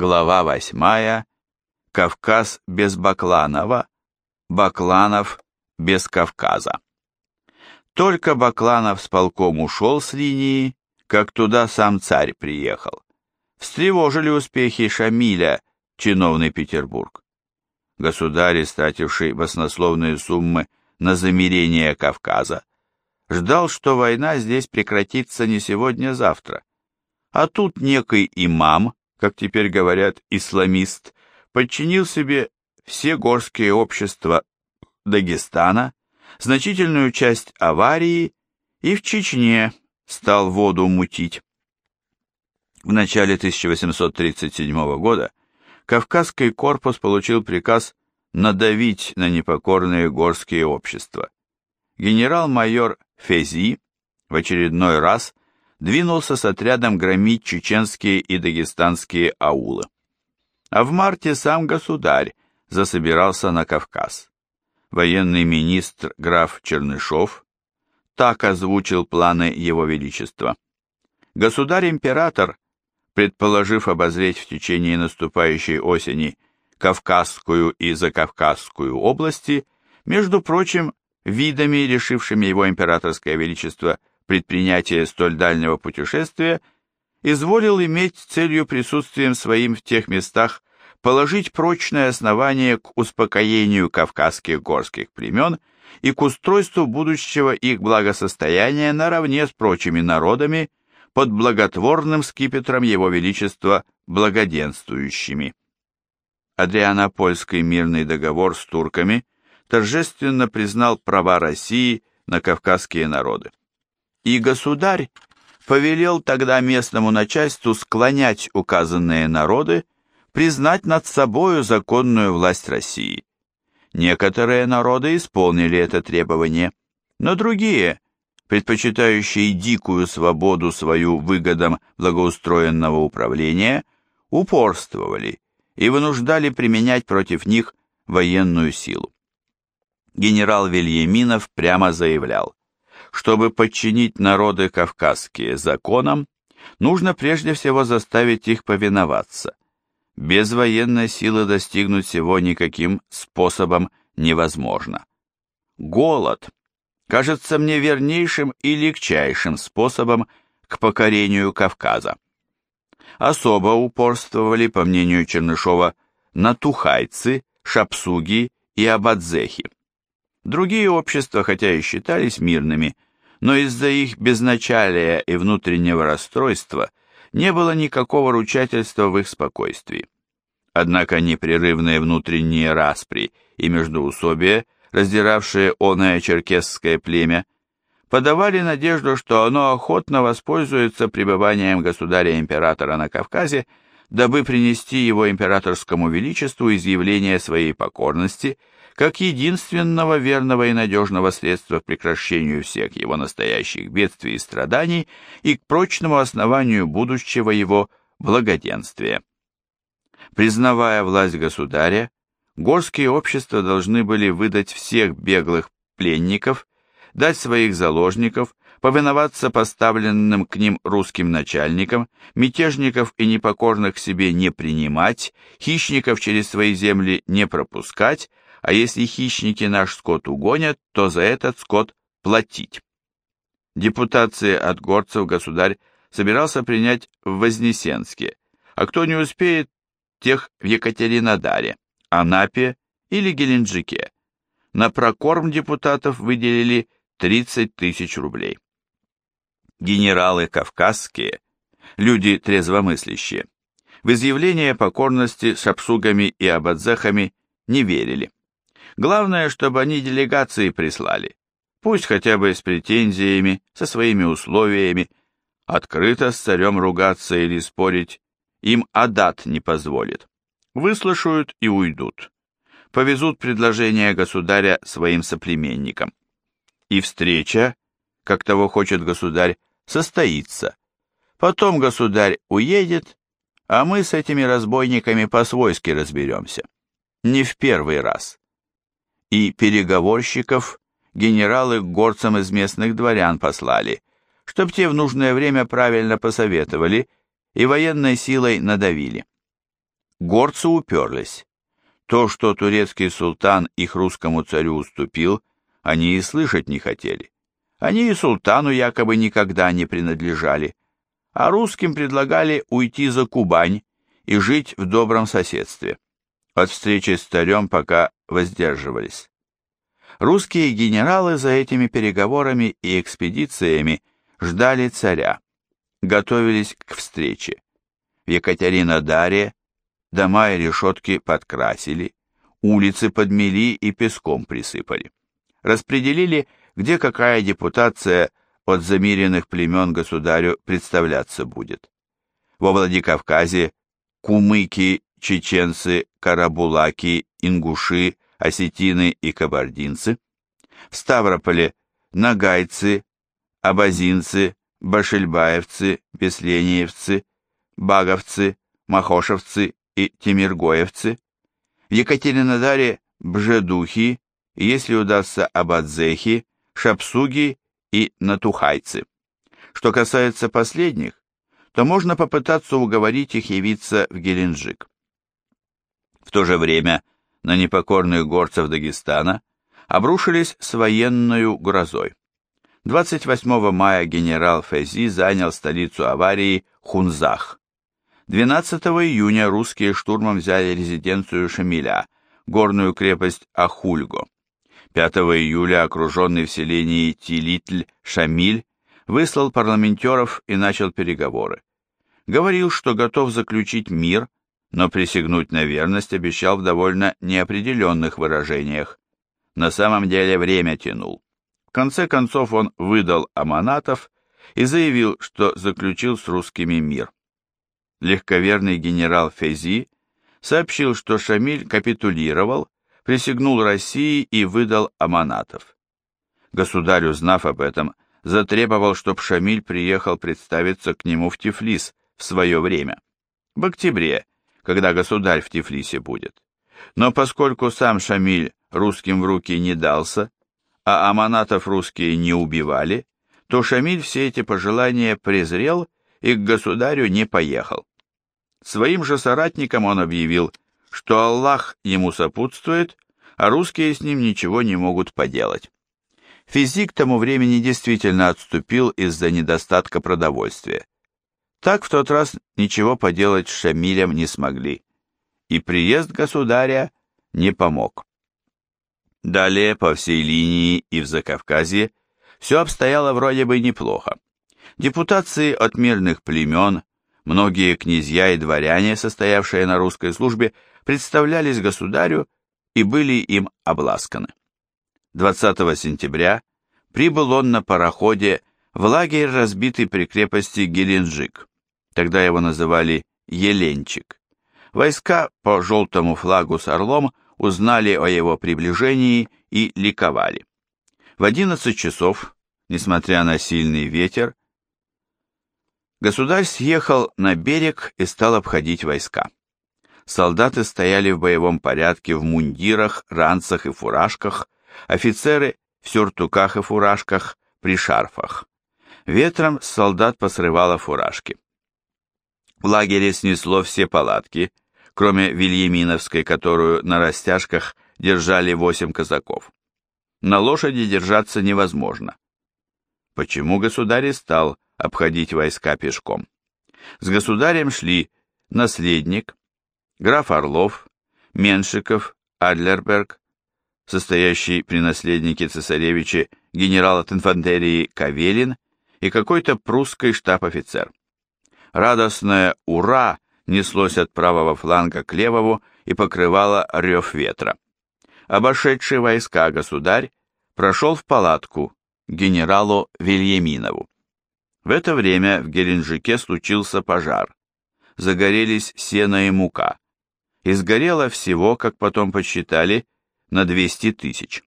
Глава восьмая. Кавказ без Бакланова. Бакланов без Кавказа. Только Бакланов с полком ушел с линии, как туда сам царь приехал. Встревожили успехи Шамиля, чиновный Петербург. Государь, истративший баснословные суммы на замирение Кавказа, ждал, что война здесь прекратится не сегодня-завтра. А тут некий имам, как теперь говорят, исламист, подчинил себе все горские общества Дагестана, значительную часть аварии и в Чечне стал воду мутить. В начале 1837 года Кавказский корпус получил приказ надавить на непокорные горские общества. Генерал-майор Фези в очередной раз двинулся с отрядом громить чеченские и дагестанские аулы. А в марте сам государь засобирался на Кавказ. Военный министр граф Чернышов так озвучил планы его величества. Государь-император, предположив обозреть в течение наступающей осени Кавказскую и Закавказскую области, между прочим, видами, решившими его императорское величество предпринятие столь дальнего путешествия, изволил иметь целью присутствием своим в тех местах положить прочное основание к успокоению кавказских горских племен и к устройству будущего их благосостояния наравне с прочими народами под благотворным скипетром Его Величества благоденствующими. Адрианопольский мирный договор с турками торжественно признал права России на кавказские народы и государь повелел тогда местному начальству склонять указанные народы, признать над собою законную власть России. Некоторые народы исполнили это требование, но другие, предпочитающие дикую свободу свою выгодам благоустроенного управления, упорствовали и вынуждали применять против них военную силу. Генерал Вильяминов прямо заявлял, чтобы подчинить народы кавказские законам, нужно прежде всего заставить их повиноваться. Без военной силы достигнуть всего никаким способом невозможно. Голод кажется мне вернейшим и легчайшим способом к покорению Кавказа. Особо упорствовали, по мнению Чернышова, натухайцы, шапсуги и абадзехи. Другие общества, хотя и считались мирными, но из-за их безначалия и внутреннего расстройства не было никакого ручательства в их спокойствии. Однако непрерывные внутренние распри и междоусобия, раздиравшие оное черкесское племя, подавали надежду, что оно охотно воспользуется пребыванием государя-императора на Кавказе, дабы принести его императорскому величеству изъявление своей покорности – как единственного верного и надежного средства к прекращению всех его настоящих бедствий и страданий и к прочному основанию будущего его благоденствия. Признавая власть государя, горские общества должны были выдать всех беглых пленников, дать своих заложников, повиноваться поставленным к ним русским начальникам, мятежников и непокорных себе не принимать, хищников через свои земли не пропускать, а если хищники наш скот угонят, то за этот скот платить. Депутации от горцев государь собирался принять в Вознесенске, а кто не успеет, тех в Екатеринодаре, Анапе или Геленджике. На прокорм депутатов выделили 30 тысяч рублей. Генералы кавказские, люди трезвомыслящие, в изъявление покорности с обсугами и абадзехами не верили. Главное, чтобы они делегации прислали. Пусть хотя бы с претензиями, со своими условиями. Открыто с царем ругаться или спорить им Адат не позволит. Выслушают и уйдут. Повезут предложение государя своим соплеменникам. И встреча, как того хочет государь, состоится. Потом государь уедет, а мы с этими разбойниками по-свойски разберемся. Не в первый раз и переговорщиков генералы к горцам из местных дворян послали, чтоб те в нужное время правильно посоветовали и военной силой надавили. Горцы уперлись. То, что турецкий султан их русскому царю уступил, они и слышать не хотели. Они и султану якобы никогда не принадлежали, а русским предлагали уйти за Кубань и жить в добром соседстве. От встречи с царем пока воздерживались. Русские генералы за этими переговорами и экспедициями ждали царя, готовились к встрече. В Екатеринодаре дома и решетки подкрасили, улицы подмели и песком присыпали. Распределили, где какая депутация от замиренных племен государю представляться будет. Во Владикавказе кумыки, чеченцы, карабулаки, ингуши, осетины и кабардинцы, в Ставрополе нагайцы, абазинцы, башельбаевцы, беслениевцы, баговцы, махошевцы и тимиргоевцы, в Екатеринодаре бжедухи, если удастся абадзехи, шапсуги и натухайцы. Что касается последних, то можно попытаться уговорить их явиться в Геленджик. В то же время на непокорных горцев Дагестана обрушились с военной грозой. 28 мая генерал Фези занял столицу аварии Хунзах. 12 июня русские штурмом взяли резиденцию Шамиля, горную крепость Ахульго. 5 июля окруженный в селении Тилитль Шамиль выслал парламентеров и начал переговоры. Говорил, что готов заключить мир, но присягнуть на верность обещал в довольно неопределенных выражениях. На самом деле время тянул. В конце концов он выдал аманатов и заявил, что заключил с русскими мир. Легковерный генерал Фези сообщил, что Шамиль капитулировал, присягнул России и выдал аманатов. Государь, узнав об этом, затребовал, чтобы Шамиль приехал представиться к нему в Тифлис в свое время, в октябре, когда государь в Тифлисе будет. Но поскольку сам Шамиль русским в руки не дался, а аманатов русские не убивали, то Шамиль все эти пожелания презрел и к государю не поехал. Своим же соратникам он объявил, что Аллах ему сопутствует, а русские с ним ничего не могут поделать. Физик к тому времени действительно отступил из-за недостатка продовольствия. Так в тот раз ничего поделать с Шамилем не смогли, и приезд государя не помог. Далее по всей линии и в Закавказье все обстояло вроде бы неплохо. Депутации от мирных племен, многие князья и дворяне, состоявшие на русской службе, представлялись государю и были им обласканы. 20 сентября прибыл он на пароходе в лагерь, разбитый при крепости Геленджик. Тогда его называли Еленчик. Войска по желтому флагу с орлом узнали о его приближении и ликовали. В 11 часов, несмотря на сильный ветер, государь съехал на берег и стал обходить войска. Солдаты стояли в боевом порядке в мундирах, ранцах и фуражках, офицеры в сюртуках и фуражках, при шарфах. Ветром солдат посрывало фуражки. В лагере снесло все палатки, кроме Вильяминовской, которую на растяжках держали восемь казаков. На лошади держаться невозможно. Почему государь стал обходить войска пешком? С государем шли наследник, граф Орлов, Меншиков, Адлерберг, состоящий при наследнике цесаревича генерал от инфантерии Кавелин и какой-то прусский штаб-офицер. Радостное «Ура!» неслось от правого фланга к левому и покрывало рев ветра. Обошедший войска государь прошел в палатку генералу Вильяминову. В это время в Геленджике случился пожар. Загорелись сено и мука. И сгорело всего, как потом подсчитали, на 200 тысяч.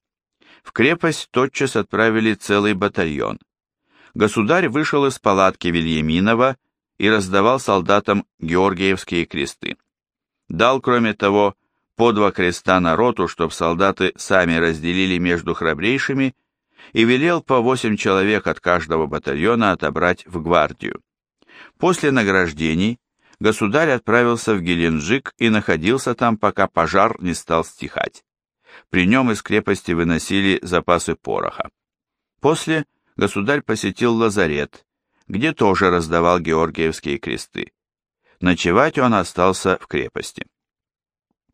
В крепость тотчас отправили целый батальон. Государь вышел из палатки Вильяминова и раздавал солдатам Георгиевские кресты. Дал, кроме того, по два креста народу, чтоб солдаты сами разделили между храбрейшими, и велел по восемь человек от каждого батальона отобрать в гвардию. После награждений государь отправился в Геленджик и находился там, пока пожар не стал стихать. При нем из крепости выносили запасы пороха. После государь посетил лазарет, где тоже раздавал георгиевские кресты. Ночевать он остался в крепости.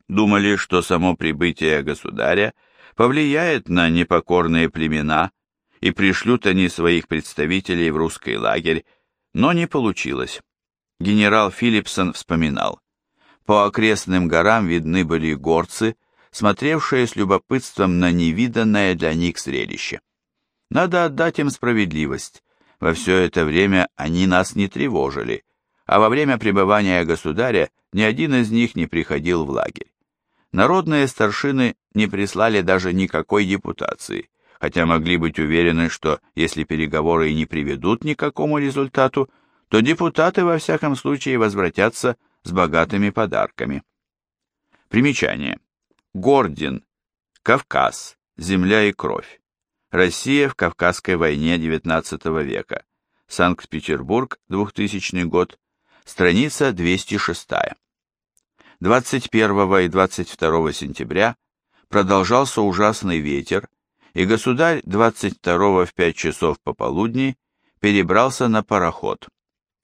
Думали, что само прибытие государя повлияет на непокорные племена, и пришлют они своих представителей в русский лагерь, но не получилось. Генерал Филипсон вспоминал. По окрестным горам видны были горцы, смотревшие с любопытством на невиданное для них зрелище. Надо отдать им справедливость. Во все это время они нас не тревожили, а во время пребывания государя ни один из них не приходил в лагерь. Народные старшины не прислали даже никакой депутации, хотя могли быть уверены, что если переговоры и не приведут ни к какому результату, то депутаты во всяком случае возвратятся с богатыми подарками. Примечание. Гордин. Кавказ. Земля и кровь. Россия в Кавказской войне XIX века. Санкт-Петербург, 2000 год. Страница 206. 21 и 22 сентября продолжался ужасный ветер, и государь 22 в 5 часов пополудни перебрался на пароход,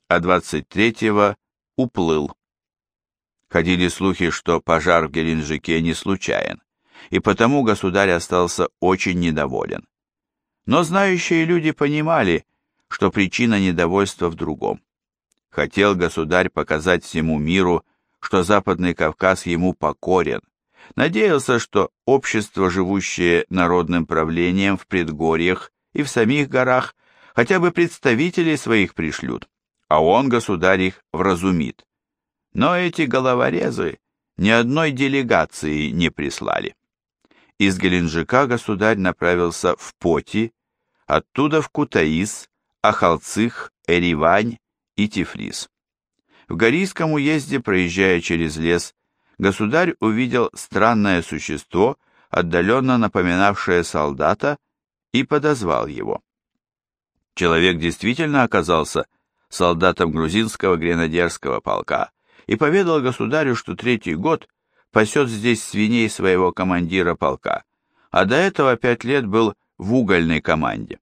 а 23 уплыл. Ходили слухи, что пожар в Геленджике не случайен, и потому государь остался очень недоволен. Но знающие люди понимали, что причина недовольства в другом. Хотел государь показать всему миру, что Западный Кавказ ему покорен, надеялся, что общество, живущее народным правлением в предгорьях и в самих горах, хотя бы представителей своих пришлют, а он, государь, их вразумит. Но эти головорезы ни одной делегации не прислали. Из Геленджика государь направился в Поти, оттуда в Кутаис, Ахалцих, Эривань и Тифлис. В Горийском уезде, проезжая через лес, государь увидел странное существо, отдаленно напоминавшее солдата, и подозвал его. Человек действительно оказался солдатом грузинского гренадерского полка и поведал государю, что третий год пасет здесь свиней своего командира полка, а до этого пять лет был в угольной команде.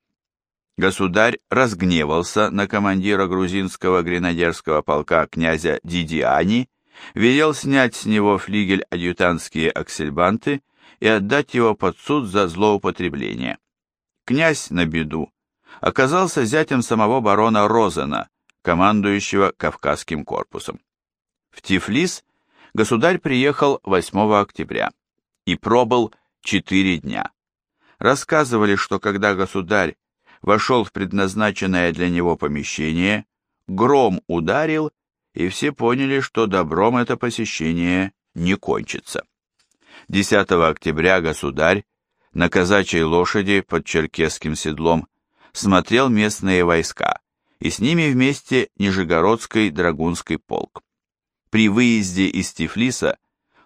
Государь разгневался на командира грузинского гренадерского полка князя Дидиани, велел снять с него флигель адъютантские аксельбанты и отдать его под суд за злоупотребление. Князь на беду оказался зятем самого барона Розена, командующего Кавказским корпусом. В Тифлис государь приехал 8 октября и пробыл 4 дня. Рассказывали, что когда государь вошел в предназначенное для него помещение, гром ударил, и все поняли, что добром это посещение не кончится. 10 октября государь на казачьей лошади под черкесским седлом смотрел местные войска, и с ними вместе Нижегородский драгунский полк. При выезде из Тифлиса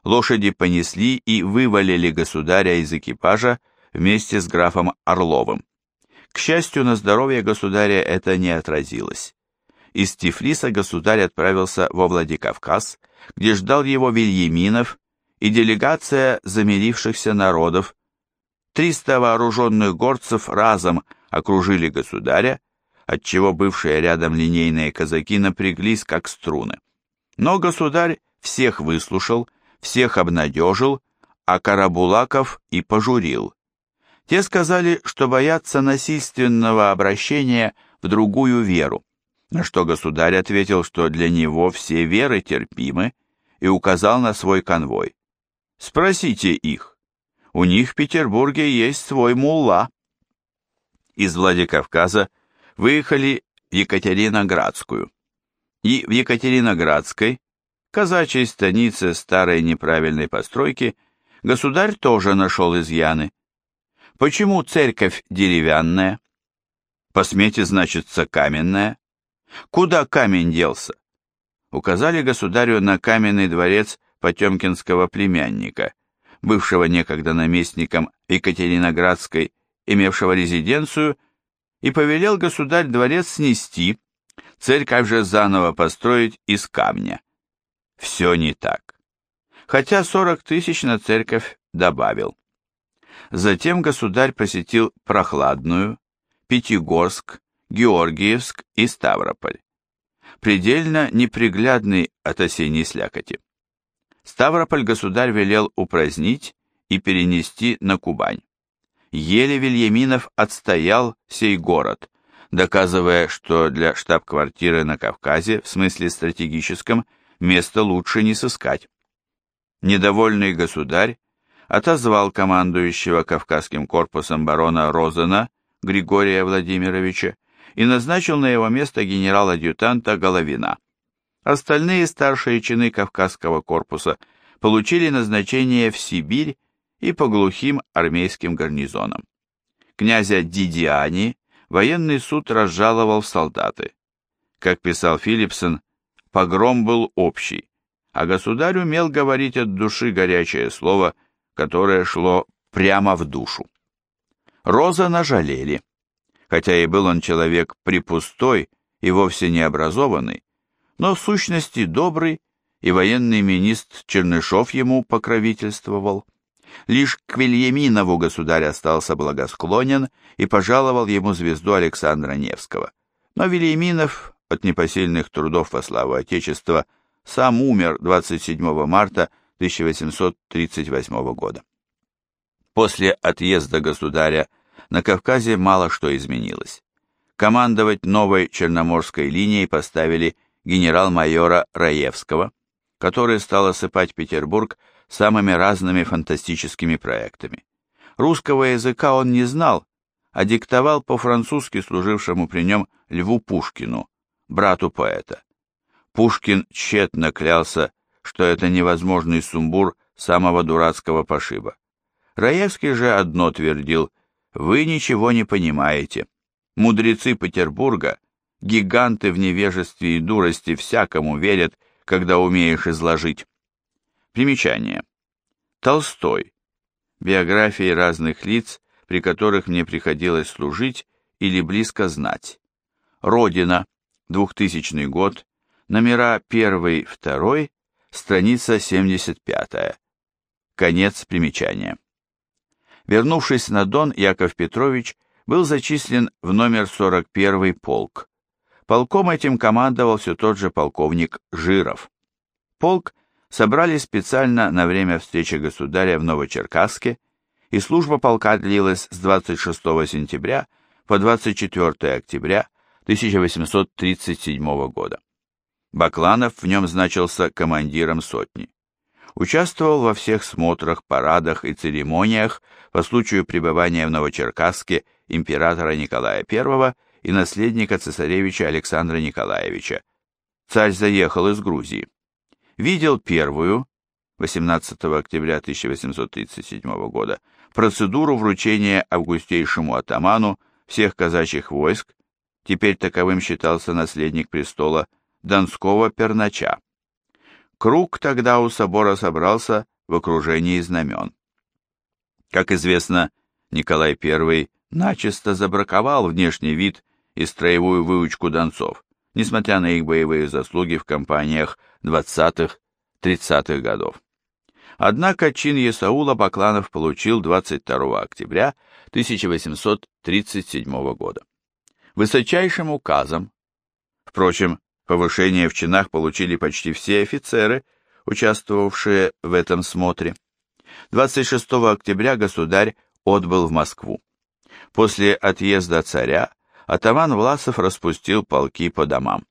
лошади понесли и вывалили государя из экипажа вместе с графом Орловым. К счастью, на здоровье государя это не отразилось. Из Тифлиса государь отправился во Владикавказ, где ждал его Вильяминов и делегация замирившихся народов. Триста вооруженных горцев разом окружили государя, отчего бывшие рядом линейные казаки напряглись, как струны. Но государь всех выслушал, всех обнадежил, а Карабулаков и пожурил. Те сказали, что боятся насильственного обращения в другую веру, на что государь ответил, что для него все веры терпимы, и указал на свой конвой. Спросите их. У них в Петербурге есть свой мулла. Из Владикавказа выехали в Екатериноградскую. И в Екатериноградской, казачьей станице старой неправильной постройки, государь тоже нашел изъяны. Почему церковь деревянная? По смете значится каменная. Куда камень делся? Указали государю на каменный дворец Потемкинского племянника, бывшего некогда наместником Екатериноградской, имевшего резиденцию, и повелел государь дворец снести, церковь же заново построить из камня. все не так. Хотя 40 тысяч на церковь добавил. Затем государь посетил Прохладную, Пятигорск, Георгиевск и Ставрополь. Предельно неприглядный от осенней слякоти. Ставрополь государь велел упразднить и перенести на Кубань. Еле Вильяминов отстоял сей город, доказывая, что для штаб-квартиры на Кавказе, в смысле стратегическом, место лучше не сыскать. Недовольный государь отозвал командующего Кавказским корпусом барона Розена Григория Владимировича и назначил на его место генерал-адъютанта Головина. Остальные старшие чины Кавказского корпуса получили назначение в Сибирь и по глухим армейским гарнизонам. Князя Дидиани военный суд разжаловал в солдаты. Как писал Филипсон, погром был общий, а государь умел говорить от души горячее слово, которое шло прямо в душу. Роза нажалели. Хотя и был он человек припустой и вовсе не образованный, но в сущности добрый, и военный министр Чернышов ему покровительствовал. Лишь к Вильяминову государь остался благосклонен и пожаловал ему звезду Александра Невского. Но Вильяминов от непосильных трудов во славу Отечества сам умер 27 марта 1838 года. После отъезда государя на Кавказе мало что изменилось. Командовать новой Черноморской линией поставили генерал-майора Раевского, который стал осыпать Петербург самыми разными фантастическими проектами. Русского языка он не знал, а диктовал по-французски служившему при нем Льву Пушкину, брату поэта. Пушкин тщетно клялся, что это невозможный сумбур самого дурацкого пошиба. Раевский же одно твердил «Вы ничего не понимаете. Мудрецы Петербурга, гиганты в невежестве и дурости всякому верят, когда умеешь изложить». Примечание. Толстой. Биографии разных лиц, при которых мне приходилось служить или близко знать. Родина. 2000 год. Номера 1-2. Страница 75. Конец примечания. Вернувшись на Дон, Яков Петрович был зачислен в номер 41 полк. Полком этим командовал все тот же полковник Жиров. Полк – собрали специально на время встречи государя в Новочеркасске, и служба полка длилась с 26 сентября по 24 октября 1837 года. Бакланов в нем значился командиром сотни. Участвовал во всех смотрах, парадах и церемониях по случаю пребывания в Новочеркасске императора Николая I и наследника цесаревича Александра Николаевича. Царь заехал из Грузии видел первую, 18 октября 1837 года, процедуру вручения августейшему атаману всех казачьих войск, теперь таковым считался наследник престола, Донского пернача. Круг тогда у собора собрался в окружении знамен. Как известно, Николай I начисто забраковал внешний вид и строевую выучку донцов, несмотря на их боевые заслуги в кампаниях 20-30-х годов. Однако чин Есаула Бакланов получил 22 октября 1837 года. Высочайшим указом, впрочем, повышение в чинах получили почти все офицеры, участвовавшие в этом смотре. 26 октября государь отбыл в Москву. После отъезда царя атаман Власов распустил полки по домам.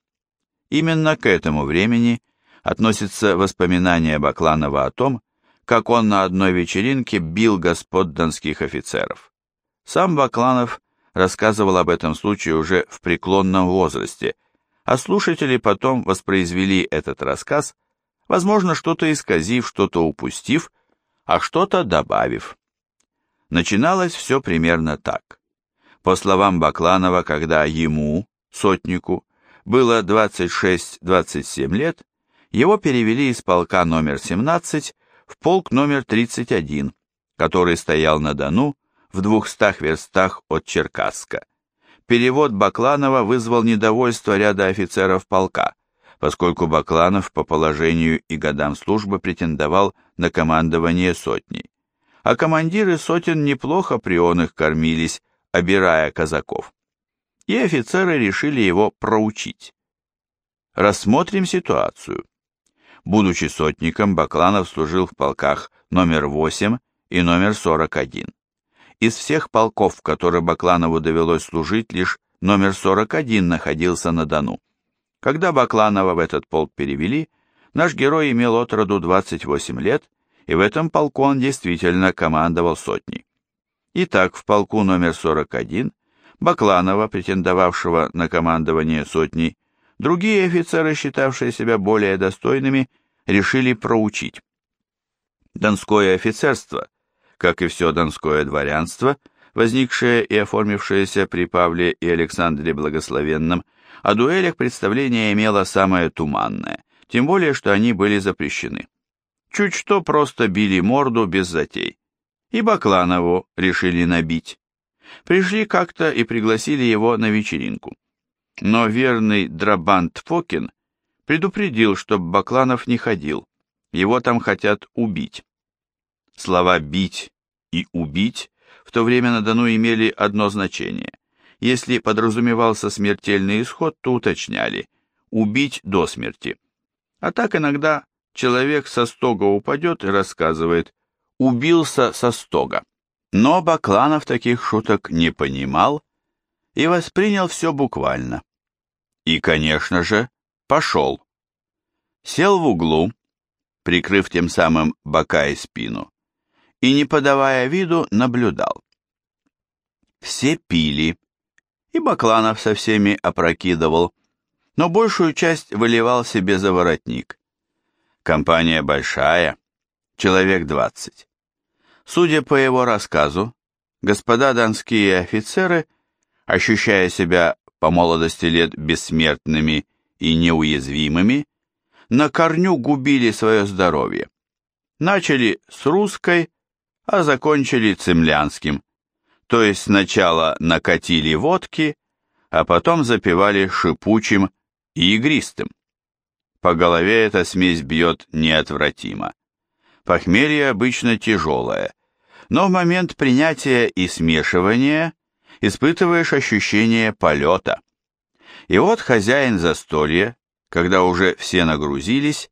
Именно к этому времени относится воспоминание Бакланова о том, как он на одной вечеринке бил господ донских офицеров. Сам Бакланов рассказывал об этом случае уже в преклонном возрасте, а слушатели потом воспроизвели этот рассказ, возможно, что-то исказив, что-то упустив, а что-то добавив. Начиналось все примерно так. По словам Бакланова, когда ему, сотнику, было 26-27 лет, его перевели из полка номер 17 в полк номер 31, который стоял на Дону в двухстах верстах от Черкасска. Перевод Бакланова вызвал недовольство ряда офицеров полка, поскольку Бакланов по положению и годам службы претендовал на командование сотней. А командиры сотен неплохо при он их кормились, обирая казаков. И офицеры решили его проучить. Рассмотрим ситуацию. Будучи сотником, Бакланов служил в полках номер 8 и номер 41. Из всех полков, в которых Бакланову довелось служить, лишь номер 41 находился на Дону. Когда Бакланова в этот полк перевели, наш герой имел от роду 28 лет, и в этом полку он действительно командовал сотней. Итак, в полку номер 41 Бакланова, претендовавшего на командование сотней, другие офицеры, считавшие себя более достойными, решили проучить. Донское офицерство, как и все донское дворянство, возникшее и оформившееся при Павле и Александре Благословенном, о дуэлях представление имело самое туманное, тем более, что они были запрещены. Чуть что просто били морду без затей. И Бакланову решили набить. Пришли как-то и пригласили его на вечеринку. Но верный Драбант Фокин предупредил, чтоб Бакланов не ходил, его там хотят убить. Слова «бить» и «убить» в то время на Дону имели одно значение. Если подразумевался смертельный исход, то уточняли «убить до смерти». А так иногда человек со стога упадет и рассказывает «убился со стога». Но Бакланов таких шуток не понимал и воспринял все буквально. И, конечно же, пошел. Сел в углу, прикрыв тем самым бока и спину, и, не подавая виду, наблюдал. Все пили, и Бакланов со всеми опрокидывал, но большую часть выливал себе за воротник. Компания большая, человек двадцать. Судя по его рассказу, господа донские офицеры, ощущая себя по молодости лет бессмертными и неуязвимыми, на корню губили свое здоровье. Начали с русской, а закончили цемлянским, то есть сначала накатили водки, а потом запивали шипучим и игристым. По голове эта смесь бьет неотвратимо. Похмелье обычно тяжелое, но в момент принятия и смешивания испытываешь ощущение полета. И вот хозяин застолья, когда уже все нагрузились,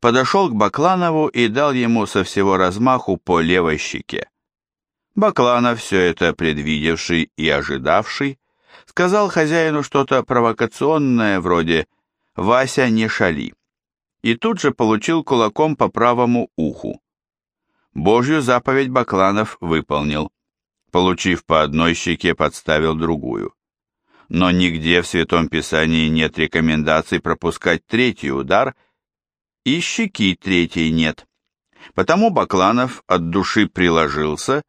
подошел к Бакланову и дал ему со всего размаху по левой щеке. Бакланов, все это предвидевший и ожидавший, сказал хозяину что-то провокационное вроде «Вася, не шали», и тут же получил кулаком по правому уху. Божью заповедь Бакланов выполнил. Получив по одной щеке, подставил другую но нигде в Святом Писании нет рекомендаций пропускать третий удар, и щеки третьей нет. Потому Бакланов от души приложился,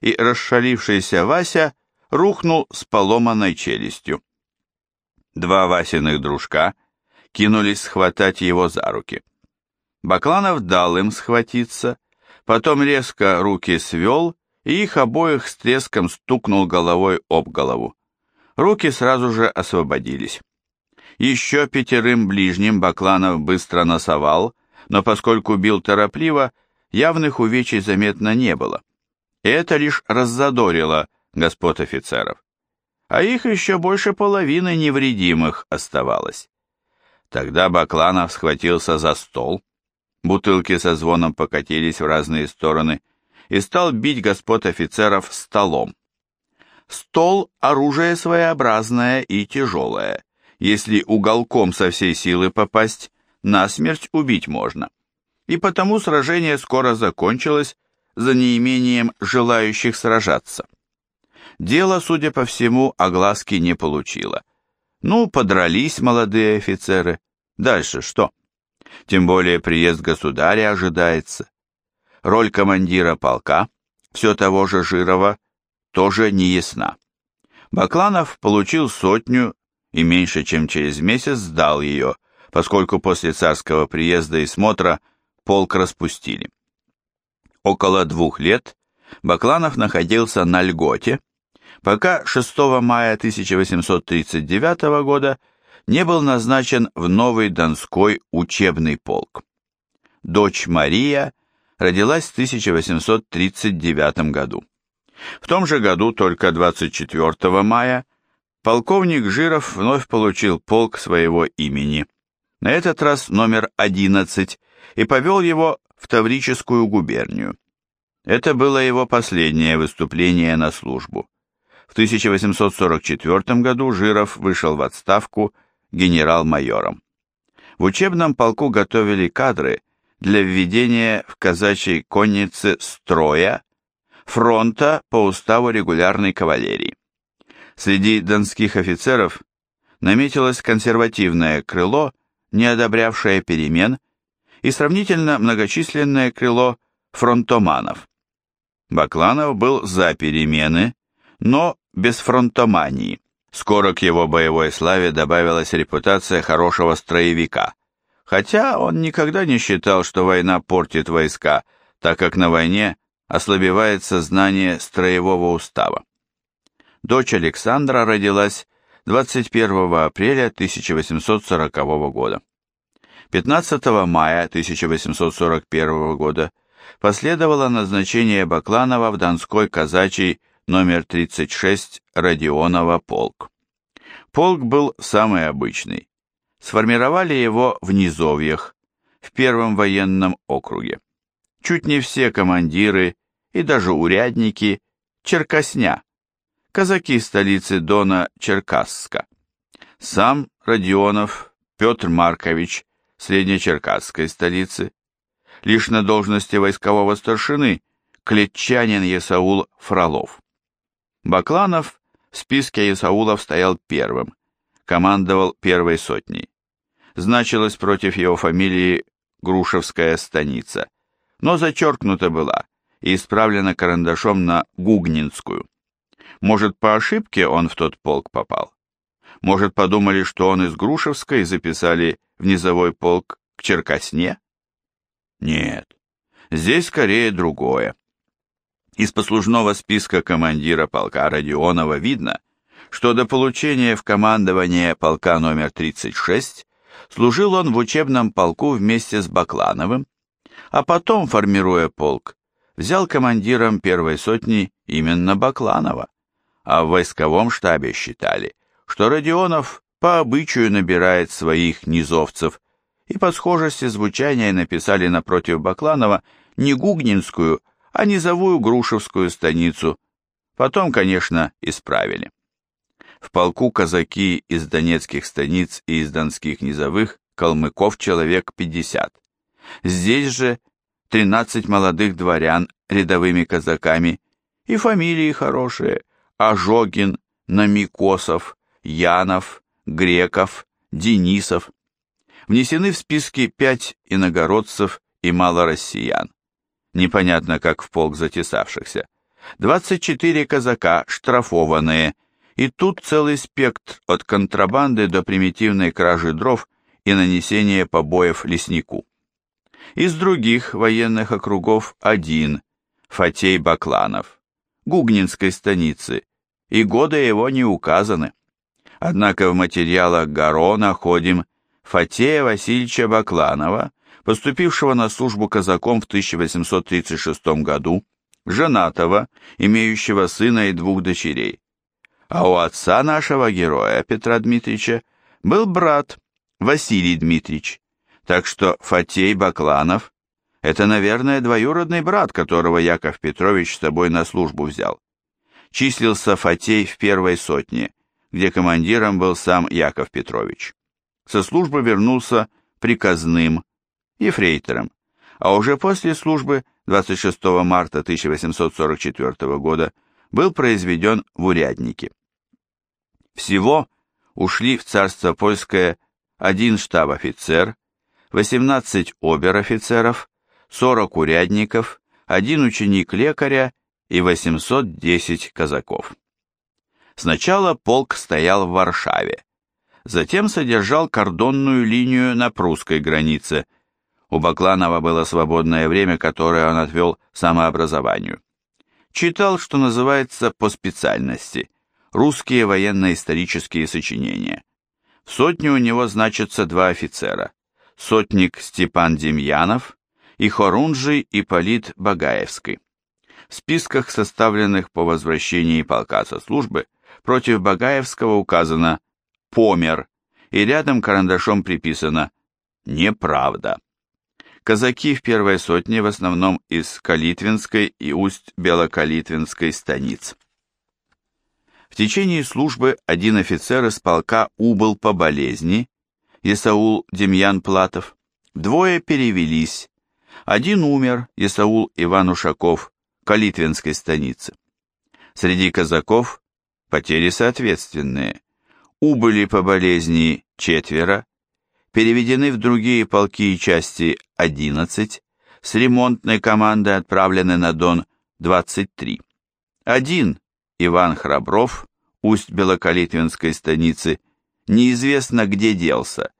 и расшалившийся Вася рухнул с поломанной челюстью. Два Васиных дружка кинулись схватать его за руки. Бакланов дал им схватиться, потом резко руки свел и их обоих с треском стукнул головой об голову. Руки сразу же освободились. Еще пятерым ближним Бакланов быстро носовал, но поскольку бил торопливо, явных увечий заметно не было. И это лишь раззадорило господ офицеров. А их еще больше половины невредимых оставалось. Тогда Бакланов схватился за стол, бутылки со звоном покатились в разные стороны, и стал бить господ офицеров столом. Стол – оружие своеобразное и тяжелое. Если уголком со всей силы попасть, насмерть убить можно. И потому сражение скоро закончилось за неимением желающих сражаться. Дело, судя по всему, огласки не получило. Ну, подрались молодые офицеры. Дальше что? Тем более приезд государя ожидается. Роль командира полка, все того же Жирова, тоже не ясна. Бакланов получил сотню и меньше чем через месяц сдал ее, поскольку после царского приезда и смотра полк распустили. Около двух лет Бакланов находился на льготе, пока 6 мая 1839 года не был назначен в новый Донской учебный полк. Дочь Мария родилась в 1839 году. В том же году, только 24 мая, полковник Жиров вновь получил полк своего имени, на этот раз номер 11, и повел его в Таврическую губернию. Это было его последнее выступление на службу. В 1844 году Жиров вышел в отставку генерал-майором. В учебном полку готовили кадры для введения в казачьей коннице строя фронта по уставу регулярной кавалерии. Среди донских офицеров наметилось консервативное крыло, не одобрявшее перемен, и сравнительно многочисленное крыло фронтоманов. Бакланов был за перемены, но без фронтомании. Скоро к его боевой славе добавилась репутация хорошего строевика, хотя он никогда не считал, что война портит войска, так как на войне ослабевает сознание строевого устава. Дочь Александра родилась 21 апреля 1840 года. 15 мая 1841 года последовало назначение Бакланова в Донской казачий номер 36 Родионова полк. Полк был самый обычный. Сформировали его в низовьях, в первом военном округе. Чуть не все командиры и даже урядники Черкасня, казаки столицы Дона Черкасска. Сам Родионов Петр Маркович, среднечеркасской столицы, лишь на должности войскового старшины клетчанин Есаул Фролов. Бакланов в списке Исаулов стоял первым, командовал первой сотней. Значилась против его фамилии Грушевская станица, но зачеркнута была и исправлена карандашом на Гугнинскую. Может, по ошибке он в тот полк попал? Может, подумали, что он из Грушевской записали в низовой полк к Черкасне? Нет, здесь скорее другое. Из послужного списка командира полка Родионова видно, что до получения в командование полка номер 36 служил он в учебном полку вместе с Баклановым, а потом, формируя полк, взял командиром первой сотни именно Бакланова, а в войсковом штабе считали, что Родионов по обычаю набирает своих низовцев, и по схожести звучания написали напротив Бакланова не Гугнинскую, а низовую Грушевскую станицу. Потом, конечно, исправили. В полку казаки из донецких станиц и из донских низовых калмыков человек 50. Здесь же 13 молодых дворян рядовыми казаками и фамилии хорошие – Ожогин, Намикосов, Янов, Греков, Денисов. Внесены в списки пять иногородцев и мало россиян непонятно как в полк затесавшихся, 24 казака штрафованные, и тут целый спектр от контрабанды до примитивной кражи дров и нанесения побоев леснику. Из других военных округов один, Фатей Бакланов, Гугнинской станицы, и годы его не указаны. Однако в материалах ГАРО находим Фатея Васильевича Бакланова, поступившего на службу казаком в 1836 году, женатого, имеющего сына и двух дочерей. А у отца нашего героя Петра Дмитриевича был брат Василий Дмитриевич, так что Фатей Бакланов – это, наверное, двоюродный брат, которого Яков Петрович с собой на службу взял. Числился Фатей в первой сотне, где командиром был сам Яков Петрович. Со службы вернулся приказным, ефрейтором, а уже после службы 26 марта 1844 года был произведен в урядники. Всего ушли в царство польское один штаб-офицер, 18 обер-офицеров, 40 урядников, один ученик лекаря и 810 казаков. Сначала полк стоял в Варшаве, затем содержал кордонную линию на прусской границе – у Бакланова было свободное время, которое он отвел самообразованию. Читал, что называется, по специальности, русские военно-исторические сочинения. В сотне у него значатся два офицера, сотник Степан Демьянов и хорунжий Ипполит Багаевский. В списках, составленных по возвращении полка со службы, против Багаевского указано «помер», и рядом карандашом приписано «неправда». Казаки в первой сотне в основном из Калитвинской и Усть-Белокалитвинской станиц. В течение службы один офицер из полка убыл по болезни, Исаул Демьян Платов, двое перевелись, один умер, Исаул Иван Ушаков, Калитвинской станицы. Среди казаков потери соответственные. Убыли по болезни четверо, переведены в другие полки и части 11, с ремонтной командой отправлены на Дон 23. Один, Иван Храбров, усть Белокалитвинской станицы, неизвестно где делся.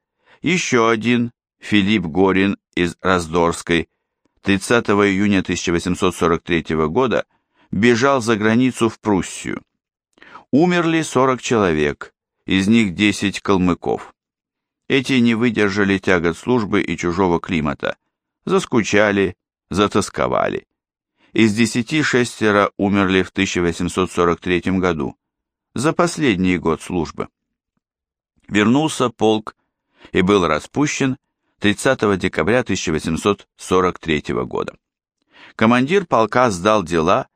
Еще один, Филипп Горин из Раздорской, 30 июня 1843 года бежал за границу в Пруссию. Умерли 40 человек, из них 10 калмыков. Эти не выдержали тягот службы и чужого климата, заскучали, затасковали. Из десяти шестеро умерли в 1843 году, за последний год службы. Вернулся полк и был распущен 30 декабря 1843 года. Командир полка сдал дела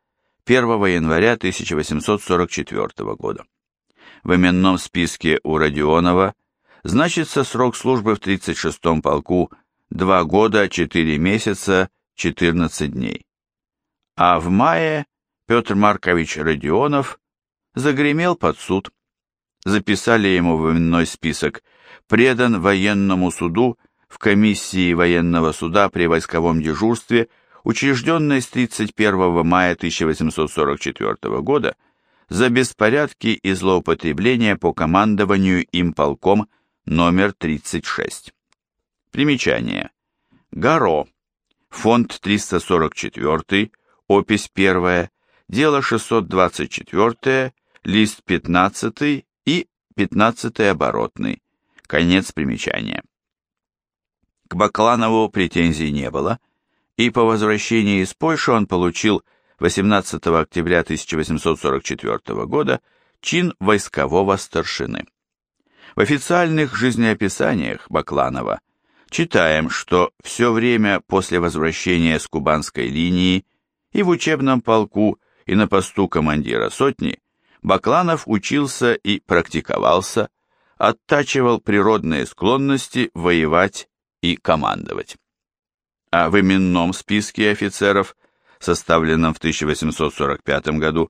1 января 1844 года. В именном списке у Родионова значится срок службы в 36-м полку 2 года 4 месяца 14 дней. А в мае Петр Маркович Родионов загремел под суд. Записали ему в список «Предан военному суду в комиссии военного суда при войсковом дежурстве, учрежденной с 31 мая 1844 года за беспорядки и злоупотребления по командованию им полком номер 36. Примечание. Гаро. Фонд 344, опись 1, дело 624, лист 15 и 15 оборотный. Конец примечания. К Бакланову претензий не было, и по возвращении из Польши он получил 18 октября 1844 года чин войскового старшины. В официальных жизнеописаниях Бакланова читаем, что все время после возвращения с кубанской линии и в учебном полку, и на посту командира сотни Бакланов учился и практиковался, оттачивал природные склонности воевать и командовать. А в именном списке офицеров, составленном в 1845 году,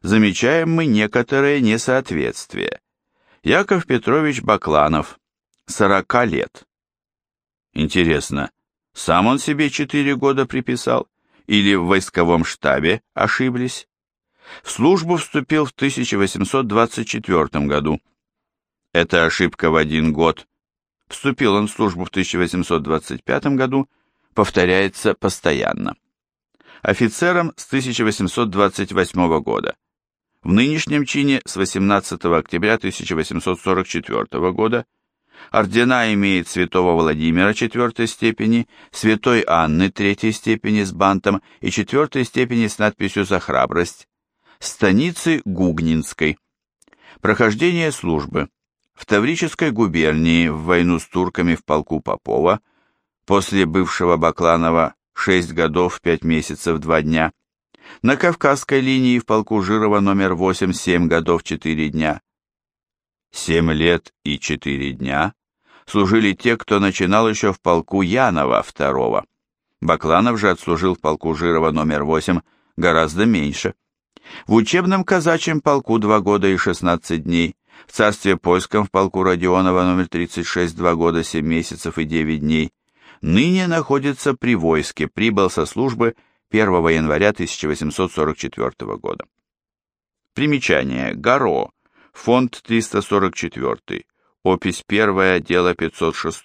замечаем мы некоторые несоответствия. Яков Петрович Бакланов, 40 лет. Интересно, сам он себе 4 года приписал или в войсковом штабе ошиблись? В службу вступил в 1824 году. Эта ошибка в один год. Вступил он в службу в 1825 году, повторяется постоянно. Офицером с 1828 года в нынешнем чине с 18 октября 1844 года ордена имеет святого Владимира четвертой степени, святой Анны третьей степени с бантом и четвертой степени с надписью «За храбрость», станицы Гугнинской. Прохождение службы. В Таврической губернии в войну с турками в полку Попова, после бывшего Бакланова 6 годов 5 месяцев 2 дня, на Кавказской линии в полку Жирова номер 8 7 годов 4 дня. 7 лет и 4 дня служили те, кто начинал еще в полку Янова II. Бакланов же отслужил в полку Жирова номер 8 гораздо меньше. В учебном казачьем полку 2 года и 16 дней, в царстве польском в полку Родионова номер 36 2 года 7 месяцев и 9 дней, ныне находится при войске, прибыл со службы 1 января 1844 года. Примечание. Гаро. Фонд 344. Опись 1. Дело 506.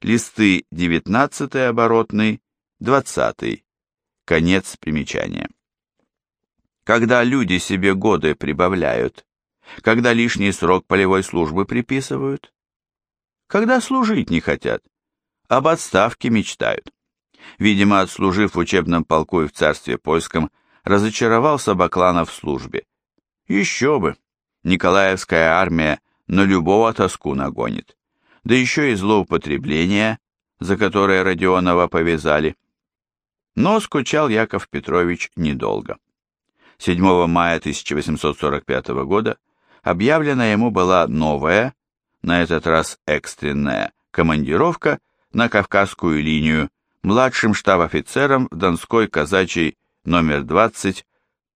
Листы 19 оборотный, 20. Конец примечания. Когда люди себе годы прибавляют, когда лишний срок полевой службы приписывают, когда служить не хотят. Об отставке мечтают. Видимо, отслужив в учебном полку и в царстве польском, разочаровался Бакланов в службе. Еще бы! Николаевская армия на любого тоску нагонит. Да еще и злоупотребление, за которое Родионова повязали. Но скучал Яков Петрович недолго. 7 мая 1845 года объявлена ему была новая, на этот раз экстренная, командировка на Кавказскую линию младшим штаб-офицером в Донской казачий номер 20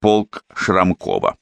полк Шрамкова.